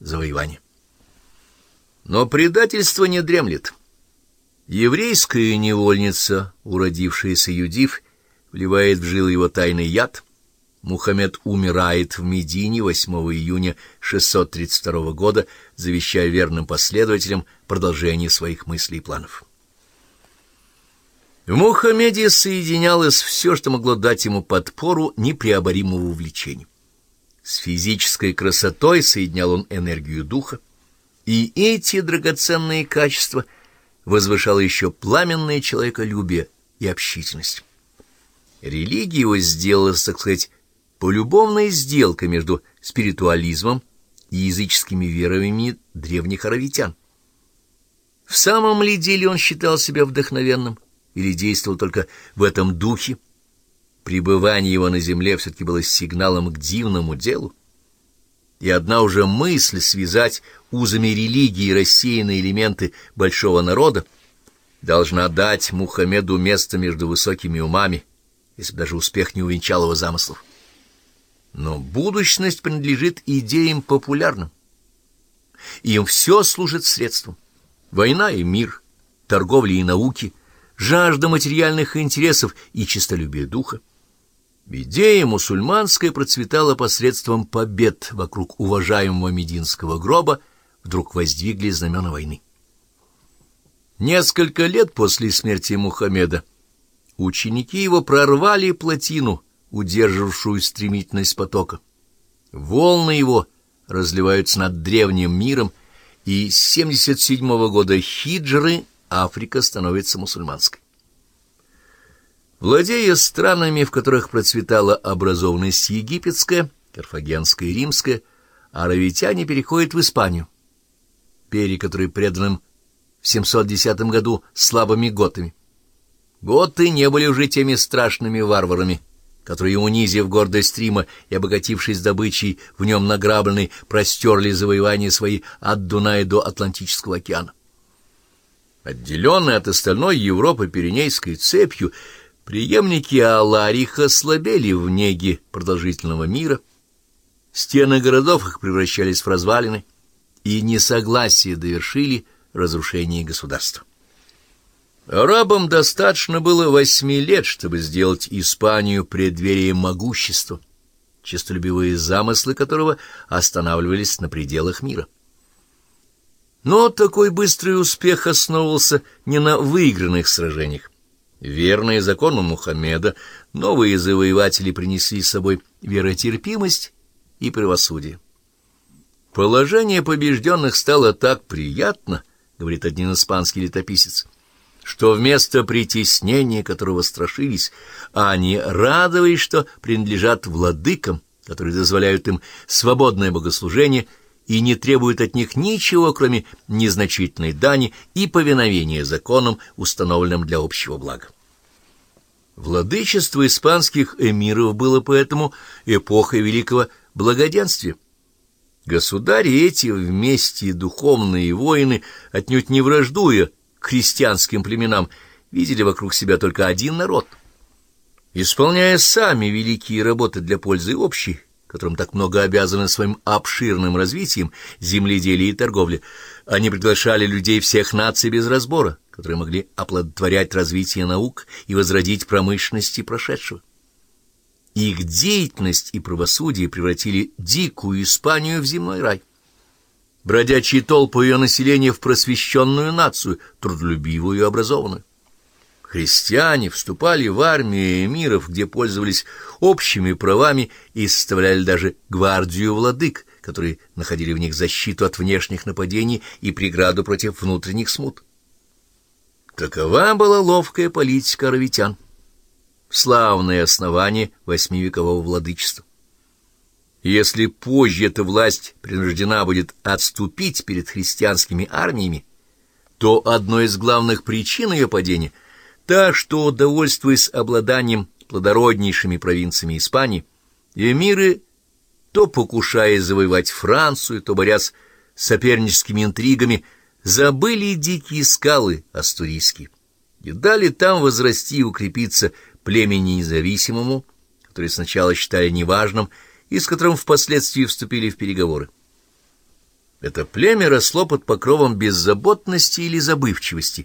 завоевания. Но предательство не дремлет. Еврейская невольница, уродившаяся Юдив, вливает в жилы его тайный яд. Мухаммед умирает в Медине 8 июня 632 года, завещая верным последователям продолжение своих мыслей и планов. В Мухаммеде соединялось все, что могло дать ему подпору непреоборимого увлечения. С физической красотой соединял он энергию духа, и эти драгоценные качества возвышало еще пламенное человеколюбие и общительность. Религия его сделалась, так сказать, полюбовной сделкой между спиритуализмом и языческими верованиями древних аравитян. В самом ли деле он считал себя вдохновенным или действовал только в этом духе? Пребывание его на земле все-таки было сигналом к дивному делу. И одна уже мысль связать узами религии рассеянные элементы большого народа должна дать Мухаммеду место между высокими умами, если даже успех не увенчал его замыслов. Но будущность принадлежит идеям популярным. Им все служит средством. Война и мир, торговля и науки, жажда материальных интересов и честолюбие духа. Идея мусульманская процветала посредством побед вокруг уважаемого Мединского гроба, вдруг воздвигли знамена войны. Несколько лет после смерти Мухаммеда ученики его прорвали плотину, удерживавшую стремительность потока. Волны его разливаются над древним миром, и с 77 -го года хиджры Африка становится мусульманской. Владея странами, в которых процветала образованность египетская, карфагенская и римская, аравитяне переходят в Испанию, пери которой преданным в 710 году слабыми готами. Готы не были уже теми страшными варварами, которые, унизив гордость Рима и обогатившись добычей в нем награбленной, простерли завоевания свои от Дуная до Атлантического океана. Отделенные от остальной Европы Пиренейской цепью, Приемники Алариха слабели в неге продолжительного мира, стены городов их превращались в развалины, и несогласие довершили разрушение государства. Арабам достаточно было восьми лет, чтобы сделать Испанию преддверием могущества, честолюбивые замыслы которого останавливались на пределах мира. Но такой быстрый успех основывался не на выигранных сражениях, Верные закону Мухаммеда, новые завоеватели принесли с собой веротерпимость и правосудие. Положение побежденных стало так приятно, говорит один испанский летописец, что вместо притеснения, которого страшились, они радовались, что принадлежат владыкам, которые дозволяют им свободное богослужение и не требуют от них ничего, кроме незначительной дани и повиновения законам, установленным для общего блага. Владычество испанских эмиров было поэтому эпохой великого благоденствия. Государи эти вместе духовные воины, отнюдь не враждуя крестьянским племенам, видели вокруг себя только один народ. Исполняя сами великие работы для пользы общей, которым так много обязаны своим обширным развитием земледелия и торговли, они приглашали людей всех наций без разбора, которые могли оплодотворять развитие наук и возродить промышленности прошедшего. Их деятельность и правосудие превратили дикую Испанию в земной рай. Бродячие толпы ее населения в просвещенную нацию, трудолюбивую и образованную. Христиане вступали в армию эмиров, где пользовались общими правами и составляли даже гвардию владык, которые находили в них защиту от внешних нападений и преграду против внутренних смут. Такова была ловкая политика аравитян, славное основание восьмивекового владычества. Если позже эта власть принуждена будет отступить перед христианскими армиями, то одной из главных причин ее падения — Та, что, довольствуясь обладанием плодороднейшими провинциями Испании, эмиры, то покушая завоевать Францию, то борясь с соперническими интригами, забыли дикие скалы астурийские и дали там возрасти и укрепиться племени независимому, который сначала считали неважным и с которым впоследствии вступили в переговоры. Это племя росло под покровом беззаботности или забывчивости,